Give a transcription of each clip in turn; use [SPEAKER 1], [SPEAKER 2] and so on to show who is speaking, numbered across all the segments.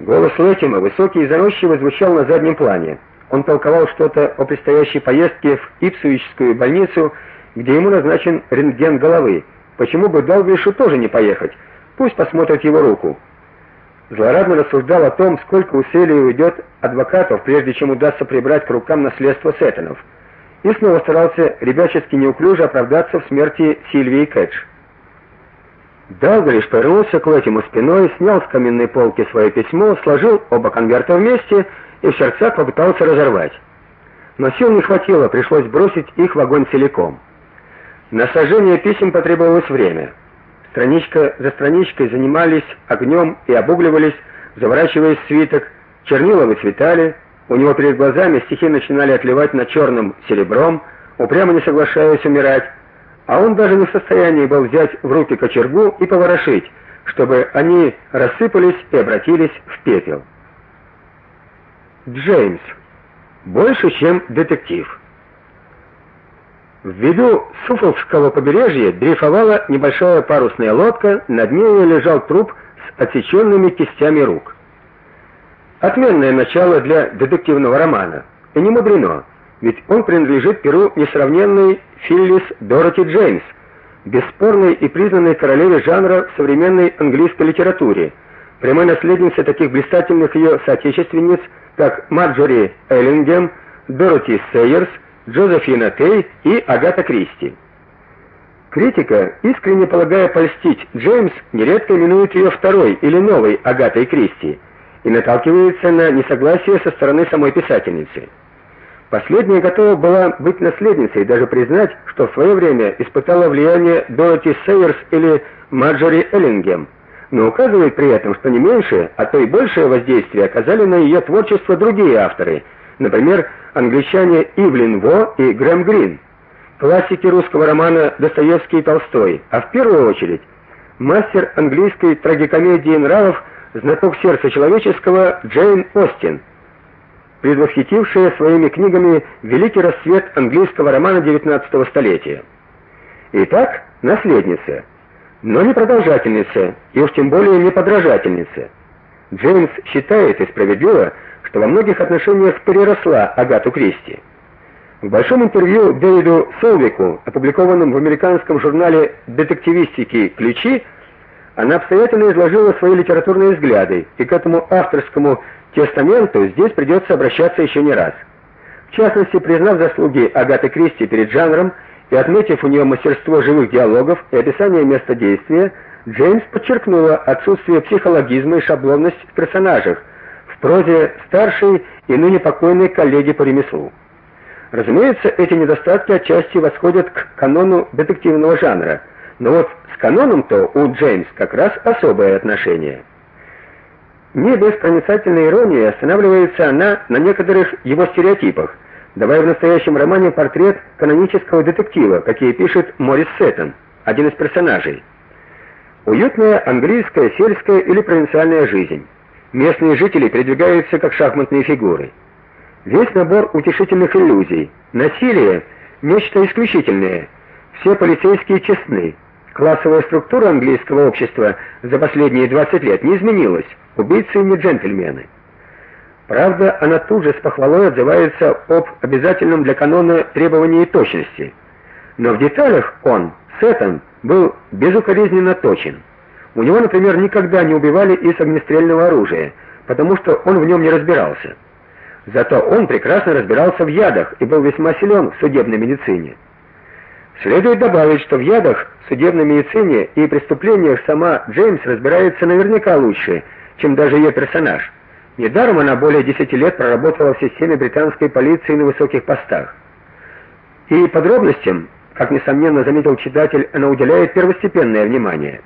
[SPEAKER 1] Голос Лэтима, высокий и заносчивый, звучал на заднем плане. Он толковал что-то о предстоящей поездке в Ипсвичскую больницу, где ему назначен рентген головы. Почему бы Далглишу тоже не поехать? Пусть посмотрит его руку. Злорадно рассуждал о том, сколько усилий уйдет адвокатов, прежде чем удастся прибрать к рукам наследство Сеттонов. И снова старался ребячески неуклюже оправдаться в смерти Сильвии Кэтч. Далглиш повернулся к Лэтиму спиной, снял с каменной полки свое письмо, сложил оба конверта вместе и в сердцах попытался разорвать. Но сил не хватило, пришлось бросить их в огонь целиком. На сожжение писем потребовалось время. Страничка за страничкой занимались огнем и обугливались, заворачиваясь в свиток, чернила выцветали, у него перед глазами стихи начинали отливать на черным серебром, упрямо не соглашаясь умирать, а он даже не в состоянии был взять в руки кочергу и поворошить, чтобы они рассыпались и обратились в пепел. Джеймс больше, чем детектив. В виду Суфолкского побережья дрейфовала небольшая парусная лодка, над ней лежал труп с отсеченными кистями рук. Отменное начало для детективного романа. И не мудрено, ведь он принадлежит перу несравненной Филлис Дороти Джеймс, бесспорной и признанной королеве жанра в современной английской литературе, прямой наследнице таких блистательных ее соотечественниц, как Марджори Эллингем, Дороти Сейерс, Джозефина Тей и Агата Кристи. Критика, искренне полагая польстить Джеймс, нередко именует ее второй или новой Агатой Кристи и наталкивается на несогласие со стороны самой писательницы. Последняя готова была быть наследницей и даже признать, что в свое время испытала влияние Дороти Сейерс или Марджори Эллингем, но указывает при этом, что не меньшее, а то и большее воздействие оказали на ее творчество другие авторы – Например, англичане Ивлин Во и Грэм Грин, классики русского романа Достоевский и Толстой, а в первую очередь мастер английской трагикомедии нравов, знаток сердца человеческого Джейн Остин, предвосхитившая своими книгами великий расцвет английского романа XIX столетия. Итак, наследница, но не продолжательница, и уж тем более не подражательница. Джеймс считает и справедливо, что во многих отношениях переросла Агату Кристи. В большом интервью Дэвиду Солвику, опубликованном в американском журнале детективистики Ключи, она обстоятельно изложила свои литературные взгляды, и к этому авторскому тестаменту здесь придется обращаться еще не раз. В частности, признав заслуги Агаты Кристи перед жанром и отметив у нее мастерство живых диалогов и описание места действия, Джеймс подчеркнула отсутствие психологизма и шаблонность в персонажах, в прозе старшей и ныне покойной коллеги по ремеслу. Разумеется, эти недостатки отчасти восходят к канону детективного жанра, но вот с каноном-то у Джеймс как раз особое отношение. Не без проницательной иронии останавливается она на некоторых его стереотипах, давая в настоящем романе портрет канонического детектива, какие пишет Морис Сеттон, один из персонажей. Уютная английская сельская или провинциальная жизнь. Местные жители передвигаются как шахматные фигуры. Весь набор утешительных иллюзий. Насилие нечто исключительное. Все полицейские честны. Классовая структура английского общества за последние 20 лет не изменилась. Убийцы не джентльмены. Правда, она тут же с похвалой отзывается об обязательном для канона требовании точности. Но в деталях он, Сеттон, был безукоризненно точен. У него, например, никогда не убивали из огнестрельного оружия, потому что он в нем не разбирался. Зато он прекрасно разбирался в ядах и был весьма силен в судебной медицине. Следует добавить, что в ядах, судебной медицине и преступлениях сама Джеймс разбирается наверняка лучше, чем даже ее персонаж. Недаром она более 10 лет проработала в системе британской полиции на высоких постах. И подробностям, как несомненно заметил читатель, она уделяет первостепенное внимание.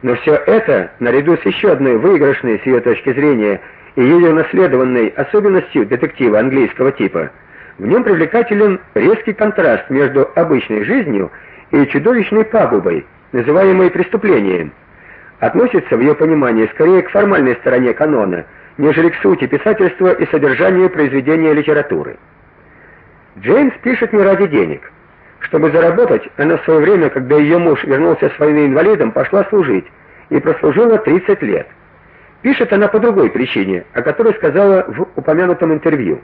[SPEAKER 1] Но все это, наряду с еще одной выигрышной с ее точки зрения и ее наследованной особенностью детектива английского типа, в нем привлекателен резкий контраст между обычной жизнью и чудовищной пагубой, называемой преступлением. Относится в ее понимании скорее к формальной стороне канона, нежели к сути писательства и содержанию произведения литературы. Джеймс пишет не ради денег. Чтобы заработать, она в свое время, когда ее муж вернулся с войны инвалидом, пошла служить и прослужила 30 лет. Пишет она по другой причине, о которой сказала в упомянутом интервью.